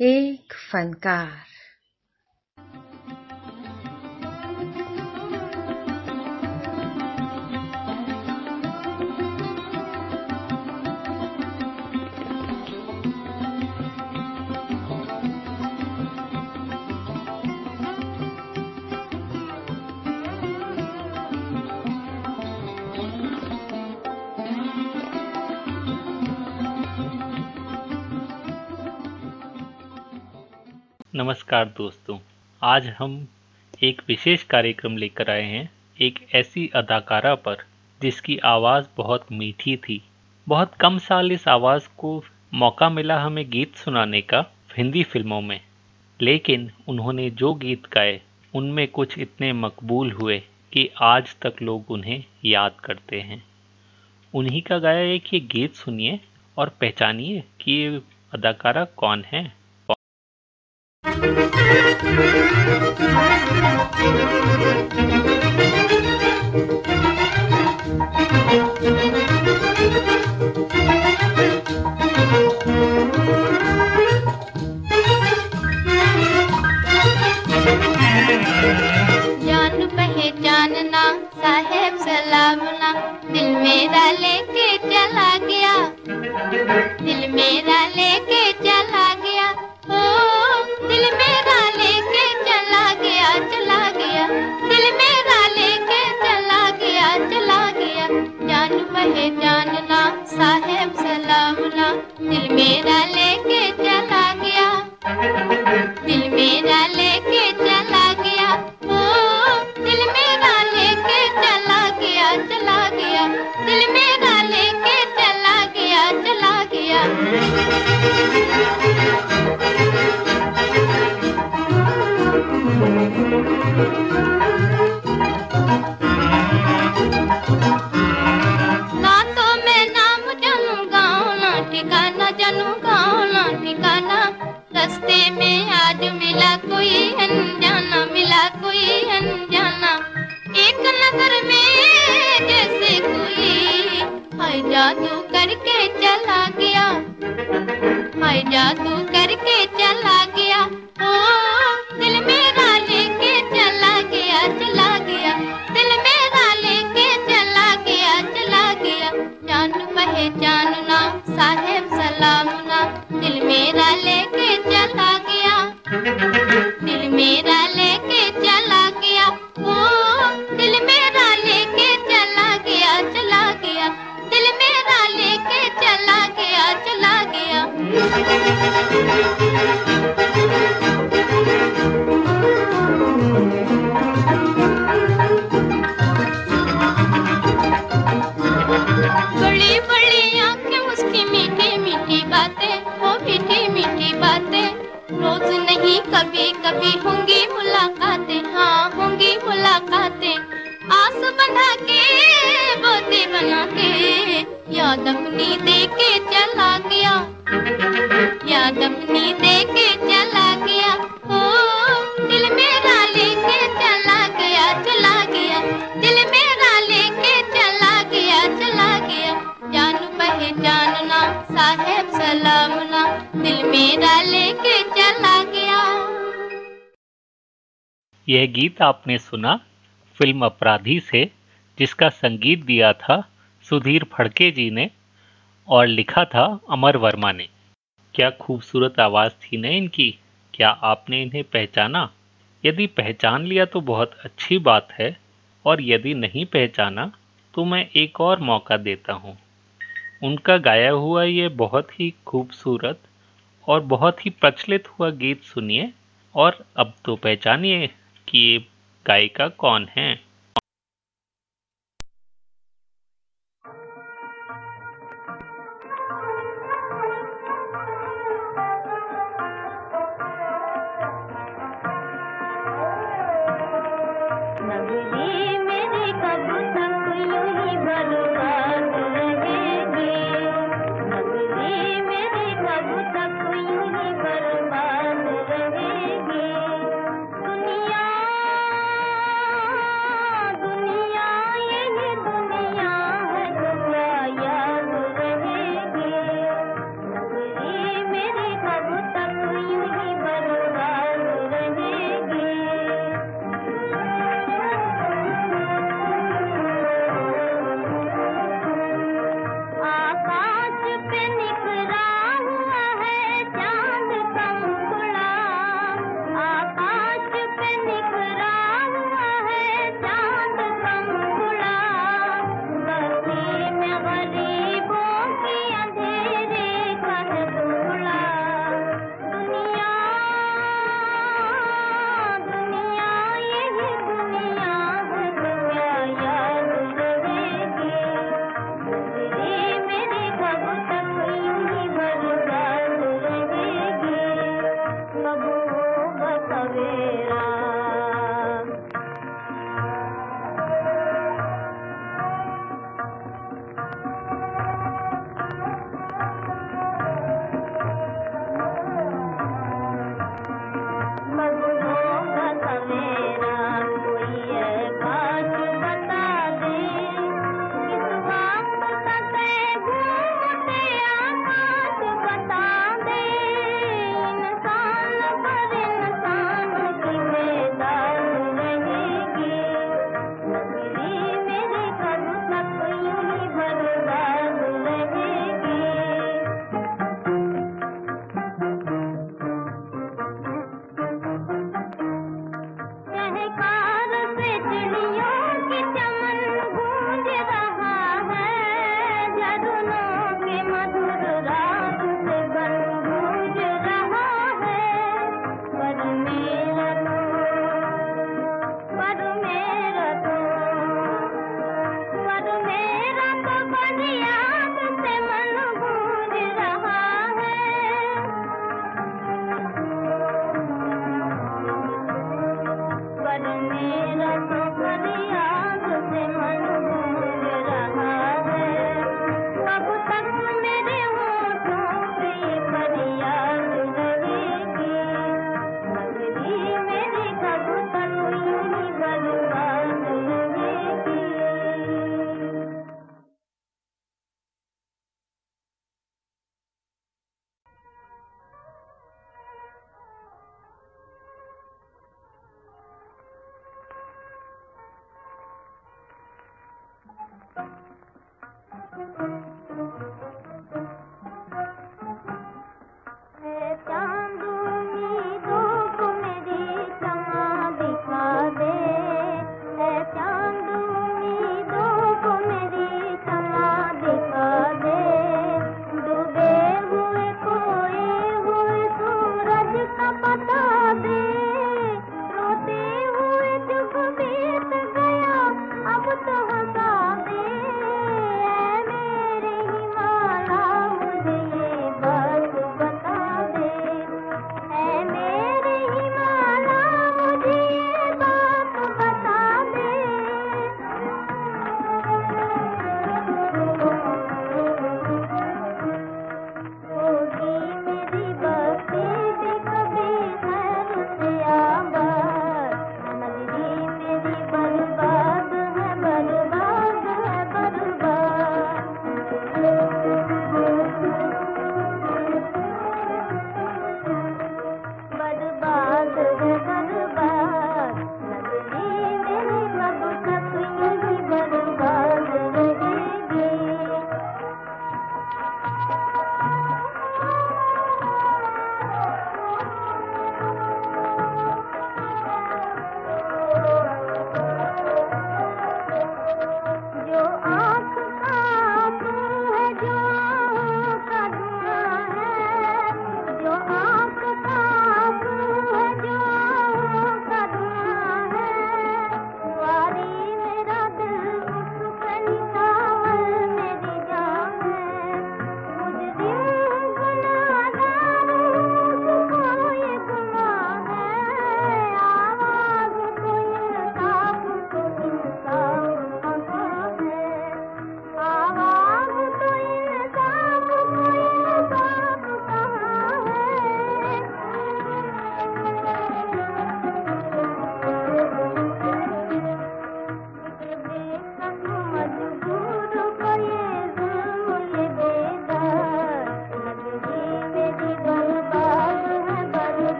एक फनकार नमस्कार दोस्तों। आज हम एक विशेष कार्यक्रम लेकर आए हैं, एक ऐसी अदाकारा पर, जिसकी आवाज़ बहुत मीठी थी। बहुत कम साल इस आवाज़ को मौका मिला हमें गीत सुनाने का हिंदी फ़िल्मों में। लेकिन उन्होंने जो गीत गाए, उनमें कुछ इतने मकबूल हुए कि आज तक लोग उन्हें याद करते हैं। उन्हीं का गाया एक ये गीत सुनिए और पहचानिए कि ये अदाकारा कौन है। जान साहेब सलामना दिल मेरा लेके चला गया। यह गीत आपने सुना फ़िल्म अपराधी से, जिसका संगीत दिया था सुधीर फड़के जी ने और लिखा था अमर वर्मा ने। क्या खूबसूरत आवाज़ थी न इनकी? क्या आपने इन्हें पहचाना? यदि पहचान लिया तो बहुत अच्छी बात है, और यदि नहीं पहचाना तो मैं एक और मौका देता हूँ। उनका गाया हुआ ये बहुत ही खूबसूरत और बहुत ही प्रचलित हुआ गीत सुनिए और अब तो पहचानिए कि ये गायिका कौन है।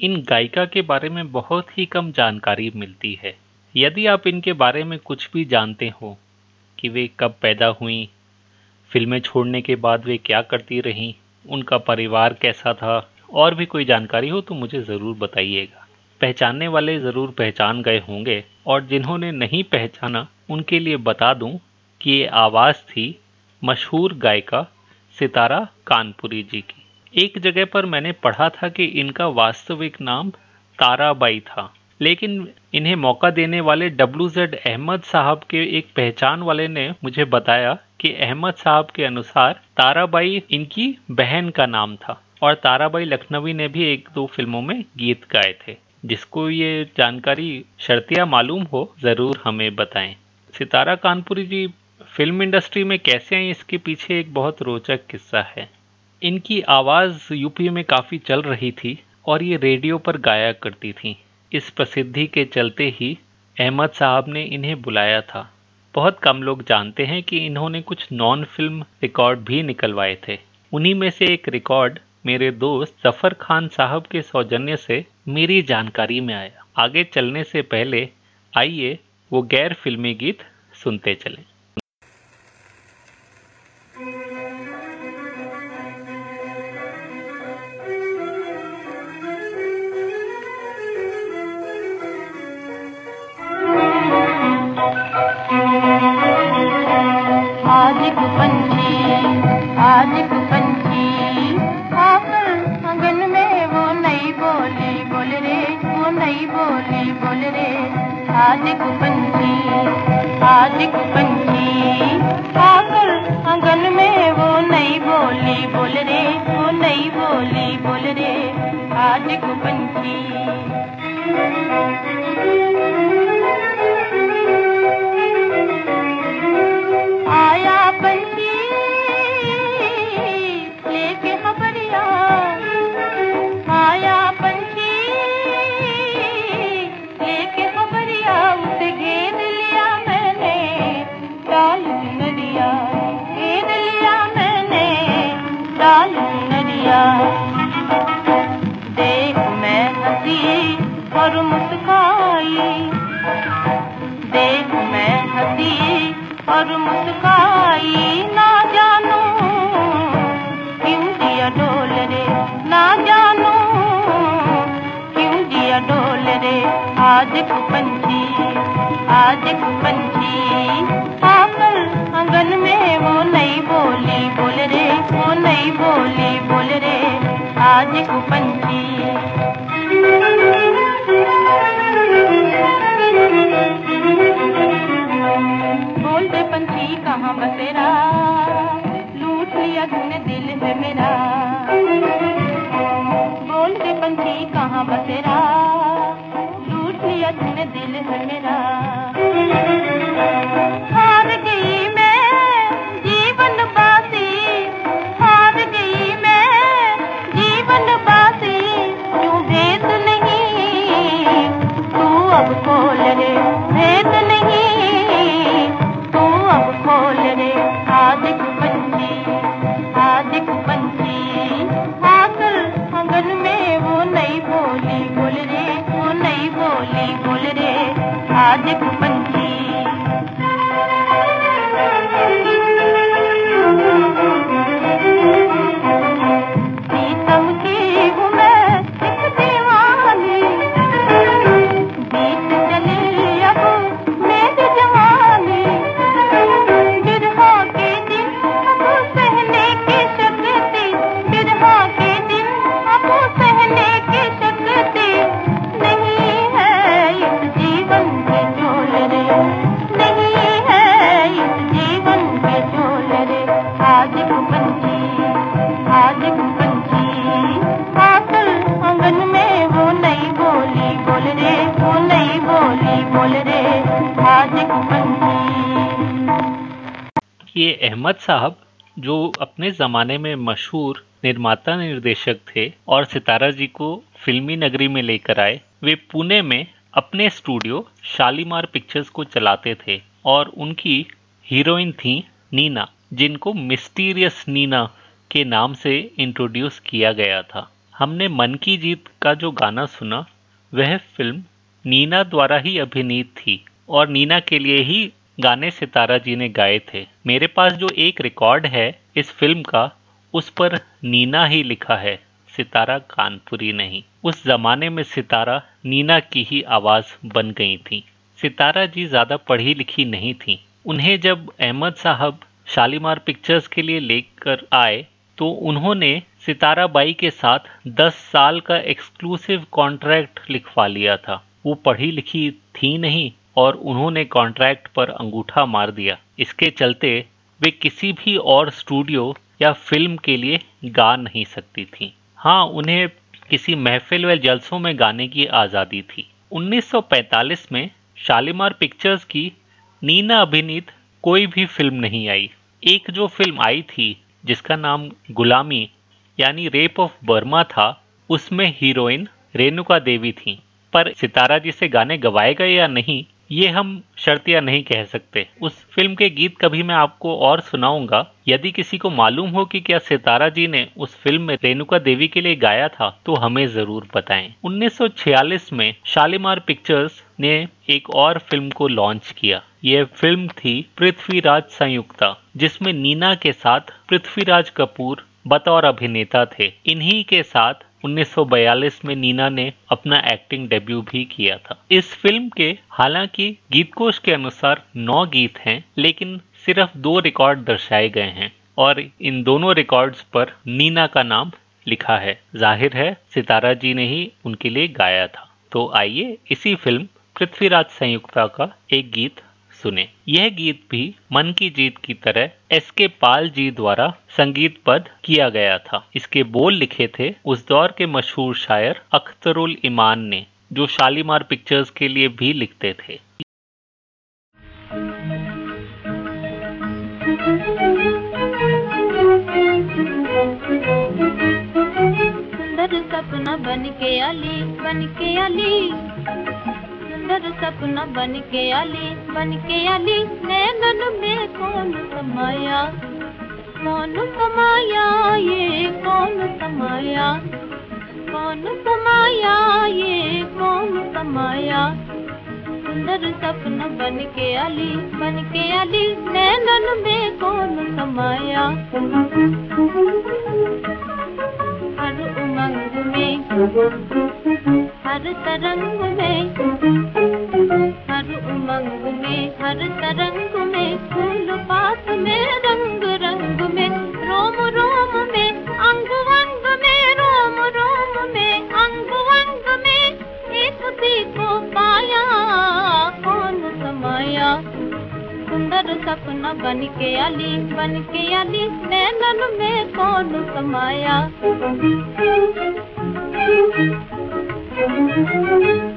इन गायिका के बारे में बहुत ही कम जानकारी मिलती है। यदि आप इनके बारे में कुछ भी जानते हो कि वे कब पैदा हुई, फ़िल्में छोड़ने के बाद वे क्या करती रहीं, उनका परिवार कैसा था, और भी कोई जानकारी हो तो मुझे ज़रूर बताइएगा। पहचानने वाले ज़रूर पहचान गए होंगे, और जिन्होंने नहीं पहचाना, उनके लिए बता दूँ कि ये आवाज़ थी मशहूर गायिका सितारा कानपुरी जी की। एक जगह पर मैंने पढ़ा था कि इनका वास्तविक नाम ताराबाई था, लेकिन इन्हें मौका देने वाले डब्ल्यू जेड अहमद साहब के एक पहचान वाले ने मुझे बताया कि अहमद साहब के अनुसार ताराबाई इनकी बहन का नाम था और ताराबाई लखनवी ने भी एक दो फ़िल्मों में गीत गाए थे। जिसको ये जानकारी शर्तिया मालूम हो, ज़रूर हमें बताएँ। सितारा कानपुरी जी, फ़िल्म इंडस्ट्री में कैसे आई इसके पीछे एक बहुत रोचक किस्सा है। इनकी आवाज़ यूपी में काफ़ी चल रही थी और ये रेडियो पर गाया करती थी। इस प्रसिद्धि के चलते ही अहमद साहब ने इन्हें बुलाया था। बहुत कम लोग जानते हैं कि इन्होंने कुछ नॉन फ़िल्म रिकॉर्ड भी निकलवाए थे। उन्हीं में से एक रिकॉर्ड मेरे दोस्त ज़फ़र खान साहब के सौजन्य से मेरी जानकारी में आया। आगे चलने से पहले आइए वो गैर फिल्मी गीत सुनते चलें। आशिक पंछी आशिक पंछी आकर आँगन में वो नई बोली, बोल रे, वो नई बोली, बोल रे। आशिक पंछी आशिक पंछी आकर आँगन में वो नई बोली, बोल रे, वो नई बोली, बोल रे। आशिक पंछी मुस्काई ना जानू। क्यों दिया डोल रे ना जानू। क्यों दिया डोल रे आज पंछी आज पंछी आकर हाँ, आँगन में वो नहीं बोली बोल रे, वो नहीं बोली बोल रे, आज पंछी हम तेरा। लूट लिया तूने दिल है मेरा। बोल के पंछी कहाँ बसेरा। लूट लिया तूने दिल है मेरा। हाँ, अहमद साहब, जो अपने ज़माने में मशहूर निर्माता निर्देशक थे और सितारा जी को फिल्मी नगरी में लेकर आए, वे पुणे में अपने स्टूडियो शालीमार पिक्चर्स को चलाते थे और उनकी हीरोइन थी नीना, जिनको मिस्टीरियस नीना के नाम से इंट्रोड्यूस किया गया था। हमने मन की जीत का जो गाना सुना, वह फ़िल्म नीना द्वारा ही अभिनीत थी और नीना के लिए ही गाने सितारा जी ने गाए थे। मेरे पास जो एक रिकॉर्ड है इस फ़िल्म का, उस पर नीना ही लिखा है, सितारा कानपुरी नहीं। उस जमाने में सितारा नीना की ही आवाज़ बन गई थी। सितारा जी ज़्यादा पढ़ी लिखी नहीं थी। उन्हें जब अहमद साहब शालीमार पिक्चर्स के लिए लेकर आए तो उन्होंने सितारा बाई के साथ 10 साल का एक्सक्लूसिव कॉन्ट्रैक्ट लिखवा लिया था। वो पढ़ी लिखी थी नहीं और उन्होंने कॉन्ट्रैक्ट पर अंगूठा मार दिया। इसके चलते वे किसी भी और स्टूडियो या फ़िल्म के लिए गा नहीं सकती थी। हाँ उन्हें किसी महफिल व जलसों में गाने की आज़ादी थी। 1945 में शालीमार पिक्चर्स की नीना अभिनीत कोई भी फ़िल्म नहीं आई। एक जो फ़िल्म आई थी, जिसका नाम गुलामी, यानी रेप ऑफ़ बर्मा था, उसमें हीरोइन रेणुका देवी थी। पर सितारा जी से गाने गवाए गए या नहीं ये हम शर्तिया नहीं कह सकते। उस फ़िल्म के गीत कभी मैं आपको और सुनाऊँगा। यदि किसी को मालूम हो कि क्या सितारा जी ने उस फ़िल्म में रेणुका देवी के लिए गाया था तो हमें ज़रूर बताएँ। 1946 में शालीमार पिक्चर्स ने एक और फ़िल्म को लॉन्च किया। यह फ़िल्म थी पृथ्वीराज संयुक्ता, जिसमें नीना के साथ पृथ्वीराज कपूर, बतौर अभिनेता थे। इन्हीं के साथ 1942 में नीना ने अपना एक्टिंग डेब्यू भी किया था। इस फ़िल्म के हालाँकि गीतकोश के अनुसार नौ गीत हैं, लेकिन सिर्फ़ दो रिकॉर्ड दर्शाए गए हैं और इन दोनों रिकॉर्ड्स पर नीना का नाम लिखा है। ज़ाहिर है, सितारा जी ने ही उनके लिए गाया था। तो आइए इसी फ़िल्म पृथ्वीराज संयुक्ता का एक गीत सुने। यह गीत भी मन की जीत की तरह एस के पाल जी द्वारा संगीतबद्ध किया गया था। इसके बोल लिखे थे, उस दौर के मशहूर शायर अख्तरुल ईमान ने, जो शालीमार पिक्चर्स के लिए भी लिखते थे। सपना बन के आली, बन के आली। सुंदर सपना बन के आली, बन के आली, नैनन में कौन समाया? कौन समाया ये, कौन समाया? कौन समाया ये, कौन समाया? सुंदर सपना बन के आली, बन के आली, नैनन में कौन समाया? हर उमंग में, हर तरंग में हर तरंग में, फूल पात में, रंग रंग में, रोम रोम में, अंग अंग में, रोम रोम में, अंग अंग में, एक भी को पाया, कौन समाया? सुंदर सपना बन के आली बन के आली नैनन में कौन समाया?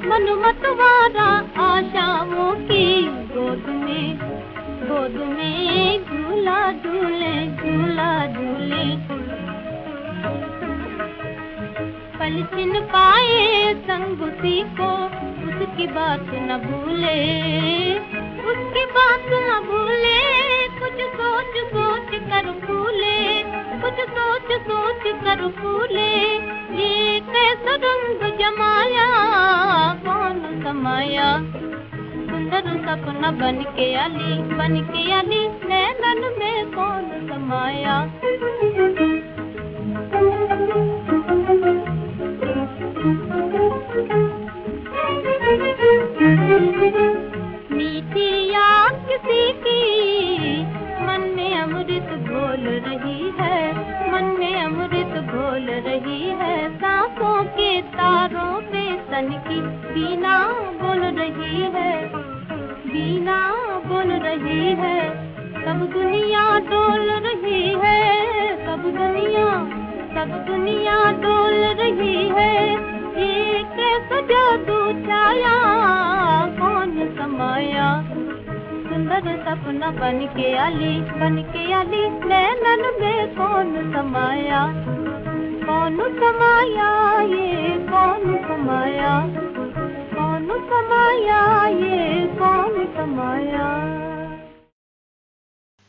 मन मतवारा फूले ये कैसा रंग जमाया, कौन समाया? सुंदर सपना बन के अली बन के अली नैनन में कौन समाया? के आली बन के आली नैनन में कौन समाया? कौन समाया ये? कौन समाया? कौन समाया ये? कौन समाया?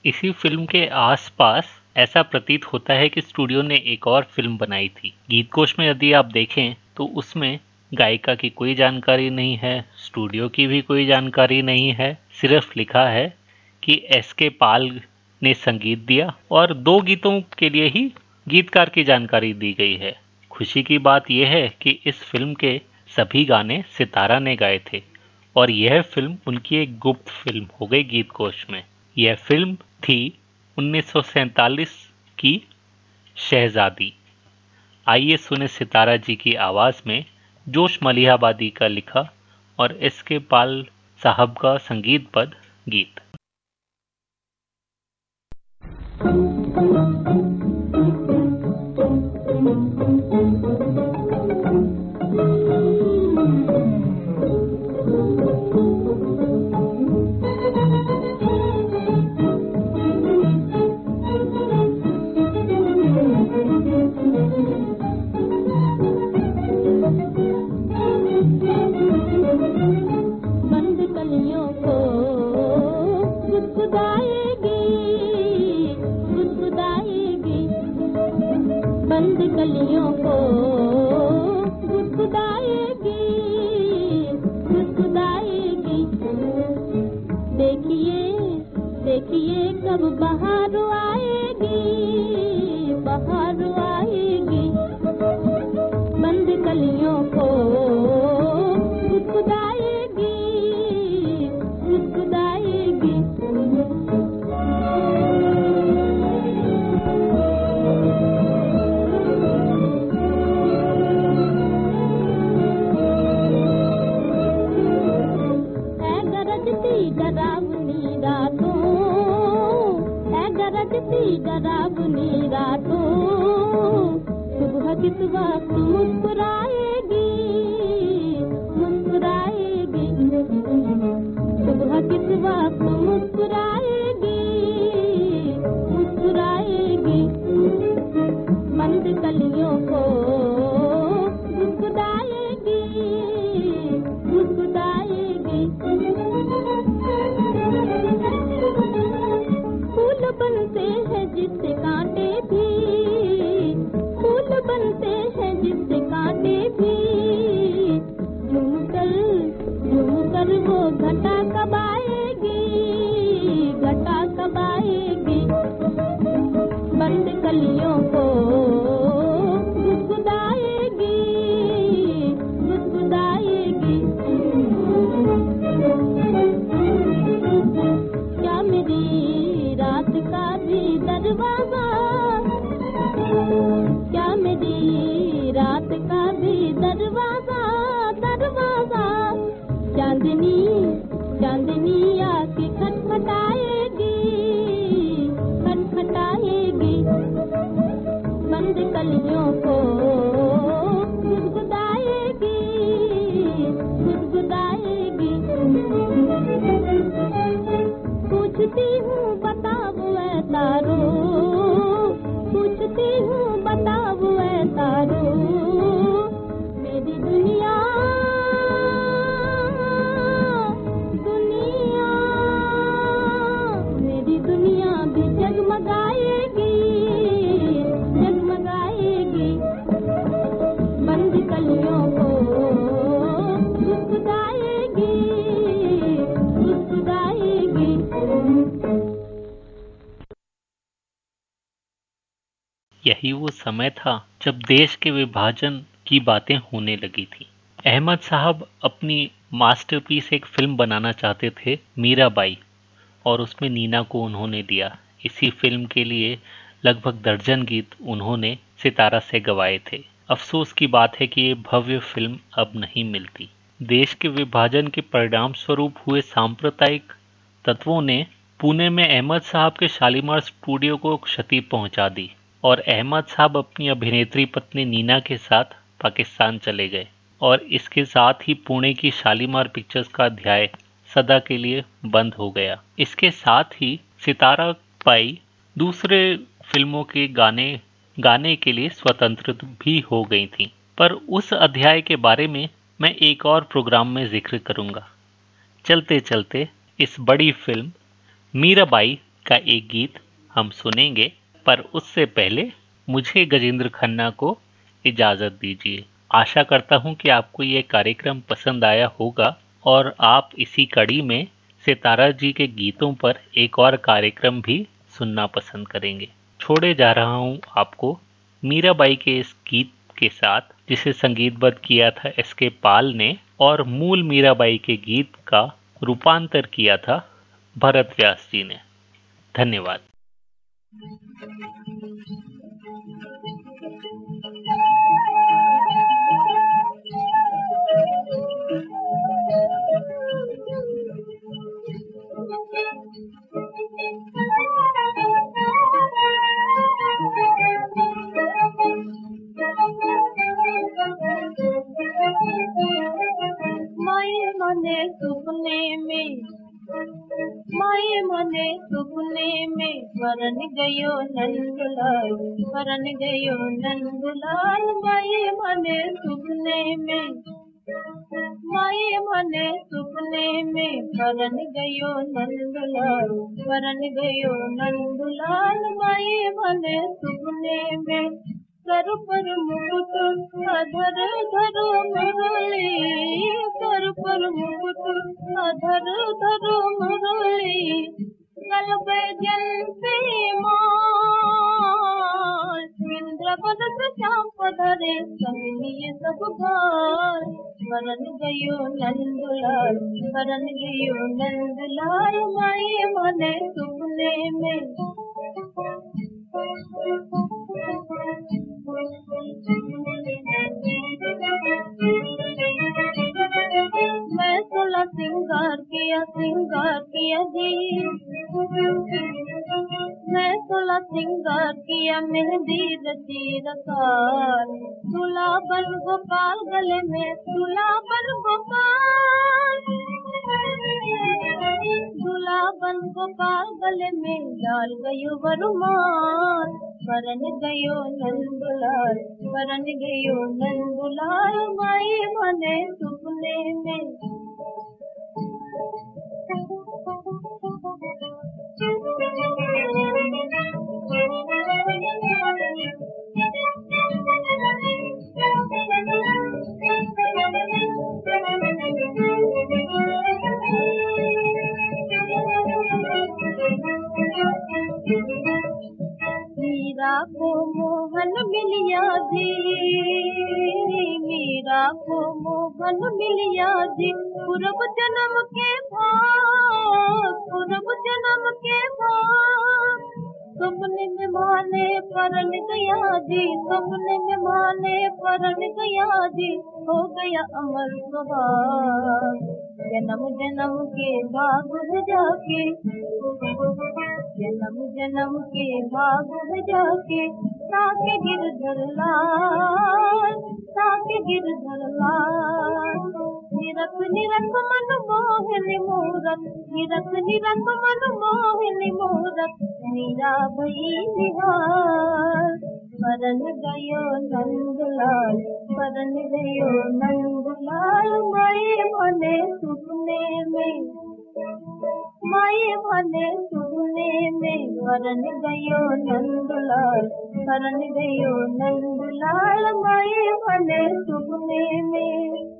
इसी फ़िल्म के आसपास ऐसा प्रतीत होता है कि स्टूडियो ने एक और फ़िल्म बनाई थी। गीत कोश में यदि आप देखें तो उसमें गायिका की कोई जानकारी नहीं है, स्टूडियो की भी कोई जानकारी नहीं है, सिर्फ़ लिखा है कि एस के पाल ने संगीत दिया और दो गीतों के लिए ही गीतकार की जानकारी दी गई है। खुशी की बात यह है कि इस फ़िल्म के सभी गाने सितारा ने गाए थे और यह फ़िल्म उनकी एक गुप्त फ़िल्म हो गई गीत कोश में। यह फ़िल्म थी उन्नीस की शहजादी। आइए सुने सितारा जी की आवाज़ में जोश मलिहाबादी का लिखा और एस के पाल साहब का संगीत पद गीत। Thank you. समय था जब देश के विभाजन की बातें होने लगी थी। अहमद साहब अपनी मास्टरपीस एक फ़िल्म बनाना चाहते थे, मीराबाई, और उसमें नीना को उन्होंने दिया। इसी फ़िल्म के लिए लगभग दर्जन गीत उन्होंने सितारा से गवाए थे। अफसोस की बात है कि ये भव्य फ़िल्म अब नहीं मिलती। देश के विभाजन के परिणाम स्वरूप हुए सांप्रदायिक तत्वों ने पुणे में अहमद साहब के शालीमार स्टूडियो को क्षति पहुँचा दी। और अहमद साहब अपनी अभिनेत्री पत्नी नीना के साथ पाकिस्तान चले गए और इसके साथ ही पुणे की शालीमार पिक्चर्स का अध्याय सदा के लिए बंद हो गया। इसके साथ ही सितारा पाई दूसरे फ़िल्मों के गाने गाने के लिए स्वतंत्र भी हो गई थी। पर उस अध्याय के बारे में मैं एक और प्रोग्राम में ज़िक्र करूँगा। चलते चलते इस बड़ी फ़िल्म मीराबाई का एक गीत हम सुनेंगे। पर उससे पहले मुझे गजेंद्र खन्ना को इजाज़त दीजिए। आशा करता हूँ कि आपको ये कार्यक्रम पसंद आया होगा और आप इसी कड़ी में सितारा जी के गीतों पर एक और कार्यक्रम भी सुनना पसंद करेंगे। छोड़े जा रहा हूँ आपको मीराबाई के इस गीत के साथ, जिसे संगीतबद्ध किया था एस के पाल ने और मूल मीराबाई के गीत का रूपांतर किया था भरत व्यास जी ने। धन्यवाद। मने सुपने में माए मने सुपने में वरन गयो नंदलाल वरन गयो नंदलाल माए मने सुपने में माए मने सुपने में वरन गयो नंदलाल वरन गयो नंदलाल माए मने सुपने में कर पर मुकुट अधर धर मुरली कर पर मुकुट अधर धर मुरली कल जंती इंद्र पदत श्याम पधरे कमिए सब गाल वरन गयो नंदलाल वरन गयो नंदलाल माई मने सुपने में मैं सोला सिंगार किया सिंगार किया जी। मैं सोला सिंगार किया, मेहंदी रची रकार दूल्हा बन गोपाल गले में दूल्हा बन गोपाल। दूल्हा बन गोपाल गले में डाल गयो वरुमान मरण गयो नंदुलाल मरण गयो नंदुलाल माई मने सुपने में। मोहन मिलिया जी मीरा को मोहन मिलिया जी पूर्व जन्म के पूर्व जन्म के सपने में माने परन गया जी सपने में माने परन गया जी हो गया अमर स्वभाव। जन्म जन्म के भाग जाके जन्म जन्म के भाग जाके ताके गिरधर लाल ताके गिरधर लाल निरख निरख मन मोहन मूरत निरख निरख मन मोहन मूरत मीरा भई निहार परन गयो नंदलाल परन गयो नंदलाल माए मने सुपने में माए भने सुने में मरण गयो नंदलाल मरण गयो नंदलाल माए भने सुने में